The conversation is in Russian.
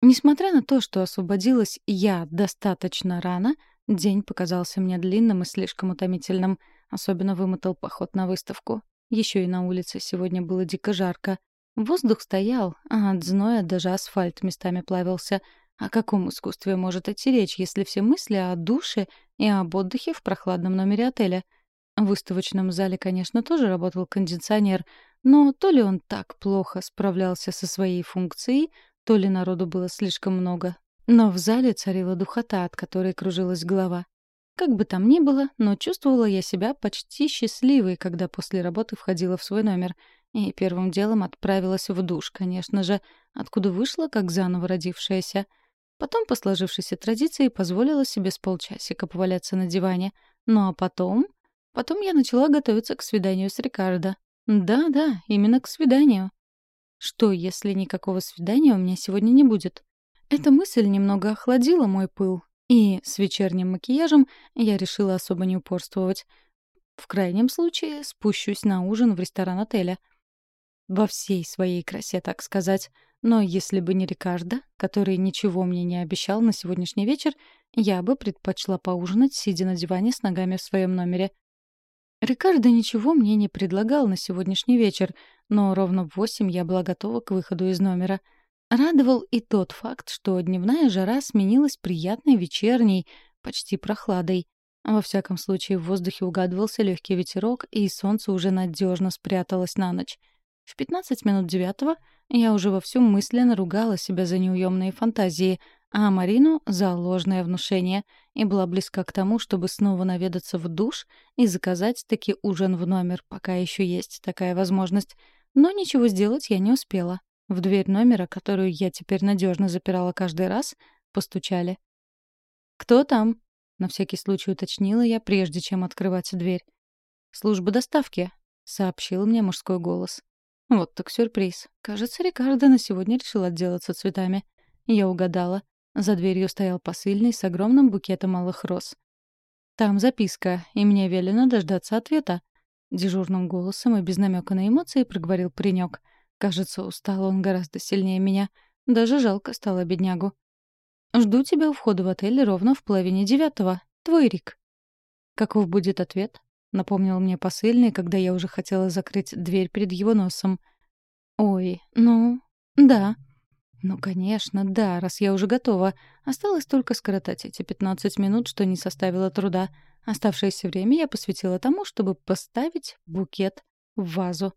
Несмотря на то, что освободилась я достаточно рано, день показался мне длинным и слишком утомительным. Особенно вымотал поход на выставку. Еще и на улице сегодня было дико жарко. Воздух стоял, а от зноя даже асфальт местами плавился. О каком искусстве может идти речь, если все мысли о душе и об отдыхе в прохладном номере отеля? В выставочном зале, конечно, тоже работал кондиционер, но то ли он так плохо справлялся со своей функцией, то ли народу было слишком много. Но в зале царила духота, от которой кружилась голова. Как бы там ни было, но чувствовала я себя почти счастливой, когда после работы входила в свой номер. И первым делом отправилась в душ, конечно же, откуда вышла, как заново родившаяся. Потом, по сложившейся традиции, позволила себе с полчасика поваляться на диване. Ну а потом... Потом я начала готовиться к свиданию с Рикардо. Да-да, именно к свиданию. Что, если никакого свидания у меня сегодня не будет? Эта мысль немного охладила мой пыл, и с вечерним макияжем я решила особо не упорствовать. В крайнем случае спущусь на ужин в ресторан отеля. Во всей своей красе, так сказать. Но если бы не Рикардо, который ничего мне не обещал на сегодняшний вечер, я бы предпочла поужинать, сидя на диване с ногами в своем номере. Рикардо ничего мне не предлагал на сегодняшний вечер, но ровно в восемь я была готова к выходу из номера. Радовал и тот факт, что дневная жара сменилась приятной вечерней, почти прохладой. Во всяком случае, в воздухе угадывался легкий ветерок, и солнце уже надежно спряталось на ночь. В пятнадцать минут девятого я уже вовсю мысленно ругала себя за неуемные фантазии — а Марину — за ложное внушение, и была близка к тому, чтобы снова наведаться в душ и заказать таки ужин в номер, пока еще есть такая возможность. Но ничего сделать я не успела. В дверь номера, которую я теперь надежно запирала каждый раз, постучали. «Кто там?» — на всякий случай уточнила я, прежде чем открывать дверь. «Служба доставки», — сообщил мне мужской голос. Вот так сюрприз. Кажется, Рикардо на сегодня решил отделаться цветами. Я угадала. За дверью стоял посыльный с огромным букетом малых роз. «Там записка, и мне велено дождаться ответа», — дежурным голосом и без намека на эмоции проговорил паренек. Кажется, устал он гораздо сильнее меня. Даже жалко стало беднягу. «Жду тебя у входа в отель ровно в половине девятого. Твой Рик». «Каков будет ответ?» — напомнил мне посыльный, когда я уже хотела закрыть дверь перед его носом. «Ой, ну, да», ну, конечно, да, раз я уже готова. Осталось только скоротать эти 15 минут, что не составило труда. Оставшееся время я посвятила тому, чтобы поставить букет в вазу.